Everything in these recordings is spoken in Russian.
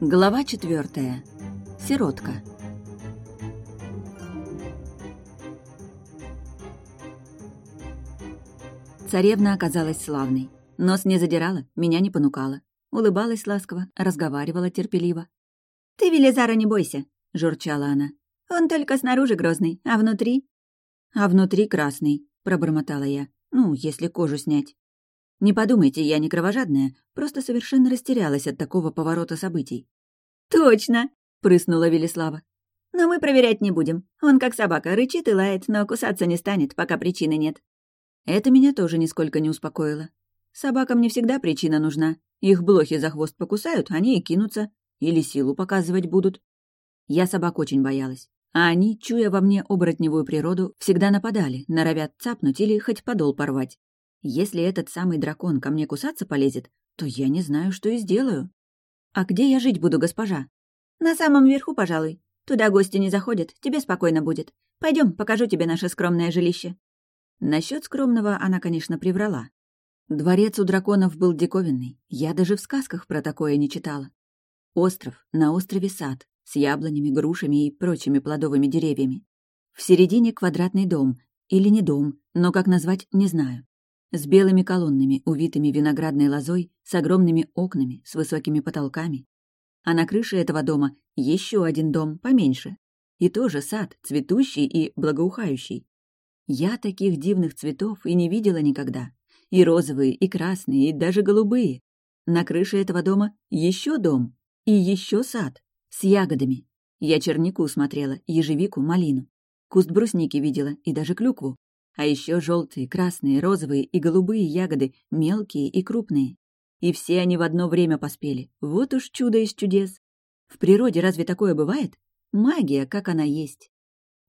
Глава четвертая. Сиротка. Царевна оказалась славной. Нос не задирала, меня не понукала. Улыбалась ласково, разговаривала терпеливо. «Ты, Велизара, не бойся», — журчала она. «Он только снаружи грозный, а внутри...» «А внутри красный», — пробормотала я. «Ну, если кожу снять». Не подумайте, я не кровожадная, просто совершенно растерялась от такого поворота событий. «Точно!» — прыснула Велислава. «Но мы проверять не будем. Он как собака, рычит и лает, но кусаться не станет, пока причины нет». Это меня тоже нисколько не успокоило. Собакам не всегда причина нужна. Их блохи за хвост покусают, они и кинутся. Или силу показывать будут. Я собак очень боялась. А они, чуя во мне оборотневую природу, всегда нападали, норовят цапнуть или хоть подол порвать. Если этот самый дракон ко мне кусаться полезет, то я не знаю, что и сделаю. А где я жить буду, госпожа? На самом верху, пожалуй. Туда гости не заходят, тебе спокойно будет. Пойдем, покажу тебе наше скромное жилище. Насчет скромного она, конечно, приврала. Дворец у драконов был диковинный, я даже в сказках про такое не читала. Остров, на острове сад, с яблонями, грушами и прочими плодовыми деревьями. В середине квадратный дом, или не дом, но как назвать, не знаю с белыми колоннами, увитыми виноградной лозой, с огромными окнами, с высокими потолками. А на крыше этого дома еще один дом, поменьше. И тоже сад, цветущий и благоухающий. Я таких дивных цветов и не видела никогда. И розовые, и красные, и даже голубые. На крыше этого дома еще дом. И еще сад. С ягодами. Я чернику смотрела, ежевику, малину. Куст брусники видела и даже клюкву. А еще желтые, красные, розовые и голубые ягоды, мелкие и крупные. И все они в одно время поспели. Вот уж чудо из чудес. В природе разве такое бывает? Магия, как она есть.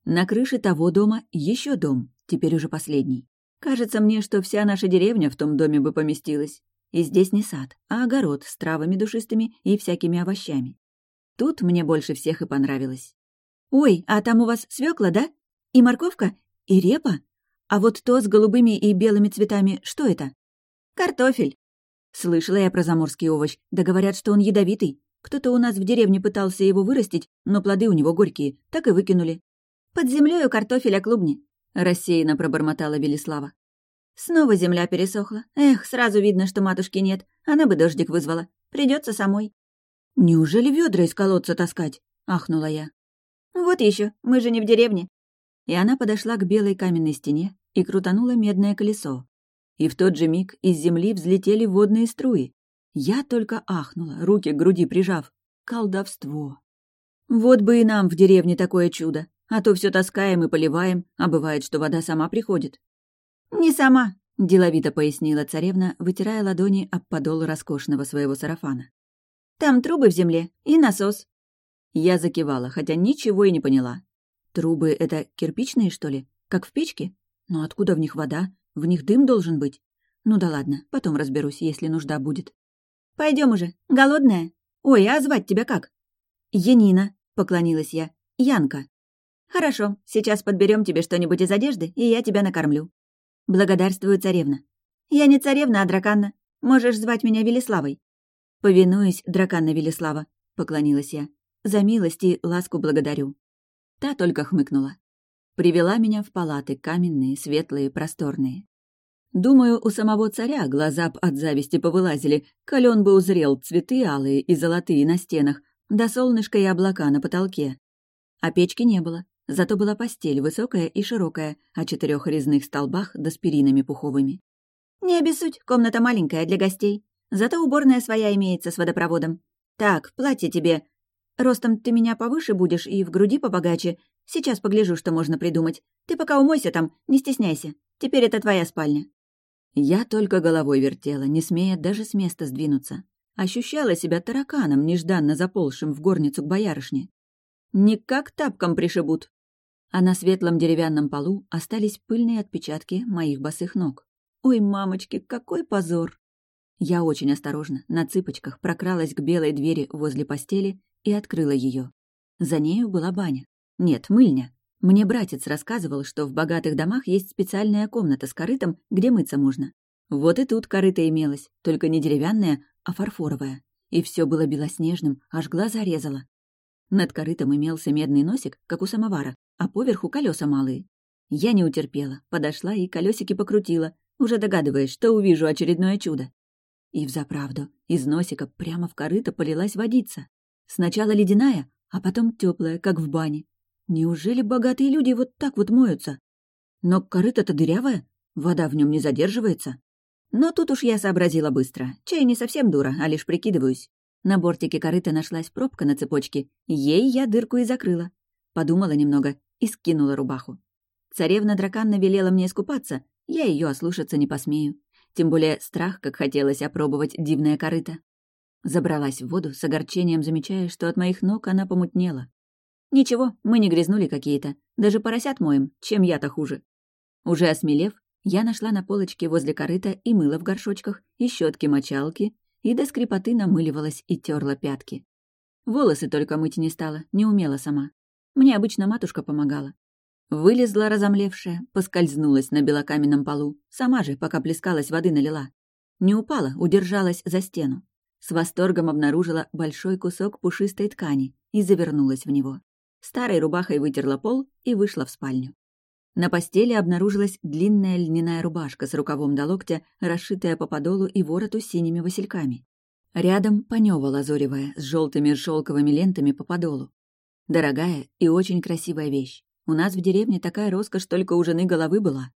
На крыше того дома еще дом, теперь уже последний. Кажется мне, что вся наша деревня в том доме бы поместилась. И здесь не сад, а огород с травами душистыми и всякими овощами. Тут мне больше всех и понравилось. «Ой, а там у вас свекла, да? И морковка? И репа? А вот то с голубыми и белыми цветами, что это? Картофель. Слышала я про заморский овощ, да говорят, что он ядовитый. Кто-то у нас в деревне пытался его вырастить, но плоды у него горькие, так и выкинули. Под землей у картофеля клубни, рассеянно пробормотала Велислава. Снова земля пересохла. Эх, сразу видно, что матушки нет. Она бы дождик вызвала. Придется самой. Неужели ведра из колодца таскать? ахнула я. Вот еще, мы же не в деревне. И она подошла к белой каменной стене, и крутанула медное колесо. И в тот же миг из земли взлетели водные струи. Я только ахнула, руки к груди прижав. Колдовство. Вот бы и нам в деревне такое чудо, а то все таскаем и поливаем, а бывает, что вода сама приходит. «Не сама», — деловито пояснила царевна, вытирая ладони об подол роскошного своего сарафана. «Там трубы в земле и насос». Я закивала, хотя ничего и не поняла. Трубы — это кирпичные, что ли? Как в печке? Но откуда в них вода? В них дым должен быть. Ну да ладно, потом разберусь, если нужда будет. Пойдем уже. Голодная? Ой, а звать тебя как? Янина, поклонилась я. Янка. Хорошо, сейчас подберем тебе что-нибудь из одежды, и я тебя накормлю. Благодарствую, царевна. Я не царевна, а драканна. Можешь звать меня Велиславой. Повинуюсь, драканна Велислава, поклонилась я. За милость и ласку благодарю. Та только хмыкнула. Привела меня в палаты каменные, светлые, просторные. Думаю, у самого царя глаза б от зависти повылазили, коль он бы узрел цветы алые и золотые на стенах, да солнышко и облака на потолке. А печки не было, зато была постель высокая и широкая, о четырех резных столбах да с перинами пуховыми. «Не обессудь, комната маленькая для гостей. Зато уборная своя имеется с водопроводом. Так, платье тебе. Ростом ты меня повыше будешь и в груди побогаче, Сейчас погляжу, что можно придумать. Ты пока умойся там, не стесняйся. Теперь это твоя спальня». Я только головой вертела, не смея даже с места сдвинуться. Ощущала себя тараканом, нежданно заползшим в горницу к боярышне. Никак тапком пришибут. А на светлом деревянном полу остались пыльные отпечатки моих босых ног. Ой, мамочки, какой позор! Я очень осторожно, на цыпочках, прокралась к белой двери возле постели и открыла ее. За нею была баня. Нет, мыльня. Мне братец рассказывал, что в богатых домах есть специальная комната с корытом, где мыться можно. Вот и тут корыто имелось, только не деревянное, а фарфоровое. И все было белоснежным, аж глаза резало. Над корытом имелся медный носик, как у самовара, а поверху колеса малые. Я не утерпела, подошла и колесики покрутила, уже догадываясь, что увижу очередное чудо. И взаправду, из носика прямо в корыто полилась водица. Сначала ледяная, а потом теплая, как в бане. Неужели богатые люди вот так вот моются? Но корыто-то дырявое, вода в нем не задерживается. Но тут уж я сообразила быстро. Чай не совсем дура, а лишь прикидываюсь. На бортике корыта нашлась пробка на цепочке. Ей я дырку и закрыла. Подумала немного и скинула рубаху. Царевна Драканна велела мне искупаться, я ее ослушаться не посмею. Тем более страх, как хотелось опробовать дивное корыто. Забралась в воду, с огорчением замечая, что от моих ног она помутнела. Ничего, мы не грязнули какие-то. Даже поросят моем, чем я-то хуже. Уже осмелев, я нашла на полочке возле корыта и мыло в горшочках, и щетки-мочалки, и до скрипоты намыливалась и терла пятки. Волосы только мыть не стала, не умела сама. Мне обычно матушка помогала. Вылезла разомлевшая, поскользнулась на белокаменном полу, сама же, пока плескалась, воды налила. Не упала, удержалась за стену. С восторгом обнаружила большой кусок пушистой ткани и завернулась в него. Старой рубахой вытерла пол и вышла в спальню. На постели обнаружилась длинная льняная рубашка с рукавом до локтя, расшитая по подолу и вороту синими васильками. Рядом панёва лазоревая с желтыми шелковыми лентами по подолу. Дорогая и очень красивая вещь. У нас в деревне такая роскошь только у жены головы была.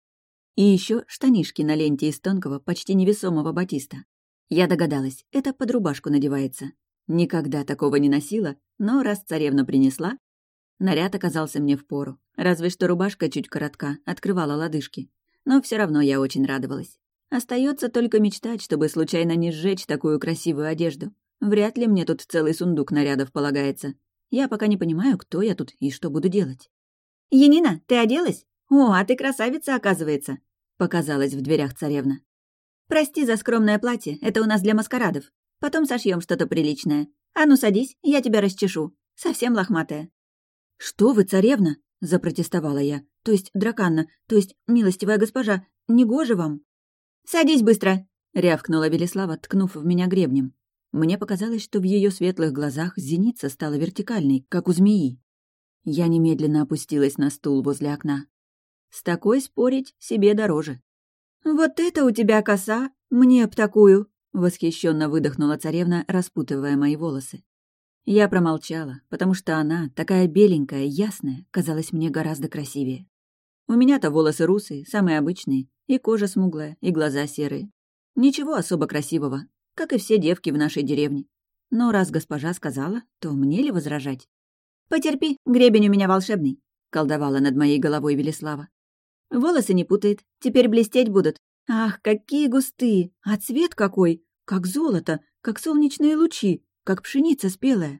И еще штанишки на ленте из тонкого, почти невесомого батиста. Я догадалась, это под рубашку надевается. Никогда такого не носила, но раз царевна принесла... Наряд оказался мне в пору. Разве что рубашка чуть коротка, открывала лодыжки. Но все равно я очень радовалась. Остается только мечтать, чтобы случайно не сжечь такую красивую одежду. Вряд ли мне тут целый сундук нарядов полагается. Я пока не понимаю, кто я тут и что буду делать. «Янина, ты оделась? О, а ты красавица, оказывается!» — показалась в дверях царевна. «Прости за скромное платье, это у нас для маскарадов. Потом сошьем что-то приличное. А ну садись, я тебя расчешу. Совсем лохматая». «Что вы, царевна?» — запротестовала я. «То есть, драканна, то есть, милостивая госпожа, не гоже вам?» «Садись быстро!» — рявкнула Велислава, ткнув в меня гребнем. Мне показалось, что в ее светлых глазах зеница стала вертикальной, как у змеи. Я немедленно опустилась на стул возле окна. С такой спорить себе дороже. «Вот это у тебя коса! Мне б такую!» — восхищенно выдохнула царевна, распутывая мои волосы. Я промолчала, потому что она, такая беленькая, ясная, казалась мне гораздо красивее. У меня-то волосы русые, самые обычные, и кожа смуглая, и глаза серые. Ничего особо красивого, как и все девки в нашей деревне. Но раз госпожа сказала, то мне ли возражать? «Потерпи, гребень у меня волшебный», — колдовала над моей головой Велислава. «Волосы не путает, теперь блестеть будут. Ах, какие густые! А цвет какой! Как золото, как солнечные лучи, как пшеница спелая.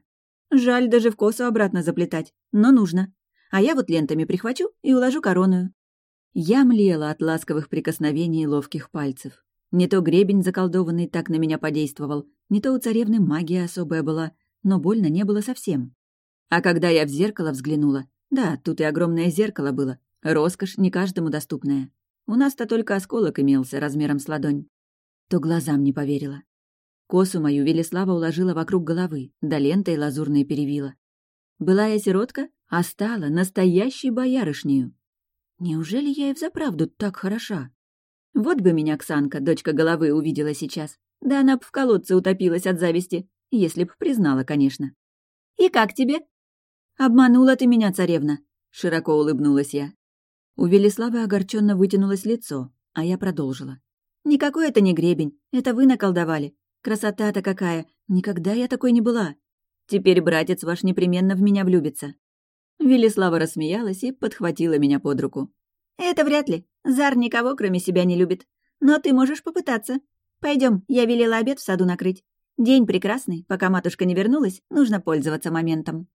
Жаль даже в косу обратно заплетать, но нужно. А я вот лентами прихвачу и уложу короную». Я млела от ласковых прикосновений ловких пальцев. Не то гребень заколдованный так на меня подействовал, не то у царевны магия особая была, но больно не было совсем. А когда я в зеркало взглянула, да, тут и огромное зеркало было, роскошь не каждому доступная. У нас-то только осколок имелся размером с ладонь. То глазам не поверила. Косу мою Велеслава уложила вокруг головы, да лентой лазурной перевила. Была я сиротка, а стала настоящей боярышнею. Неужели я и взаправду так хороша? Вот бы меня Ксанка, дочка головы, увидела сейчас. Да она б в колодце утопилась от зависти, если б признала, конечно. «И как тебе?» «Обманула ты меня, царевна!» — широко улыбнулась я. У Велиславы огорченно вытянулось лицо, а я продолжила. «Никакой это не гребень, это вы наколдовали. Красота-то какая! Никогда я такой не была. Теперь братец ваш непременно в меня влюбится». Велислава рассмеялась и подхватила меня под руку. «Это вряд ли. Зар никого, кроме себя, не любит. Но ты можешь попытаться. Пойдем, я велела обед в саду накрыть. День прекрасный, пока матушка не вернулась, нужно пользоваться моментом».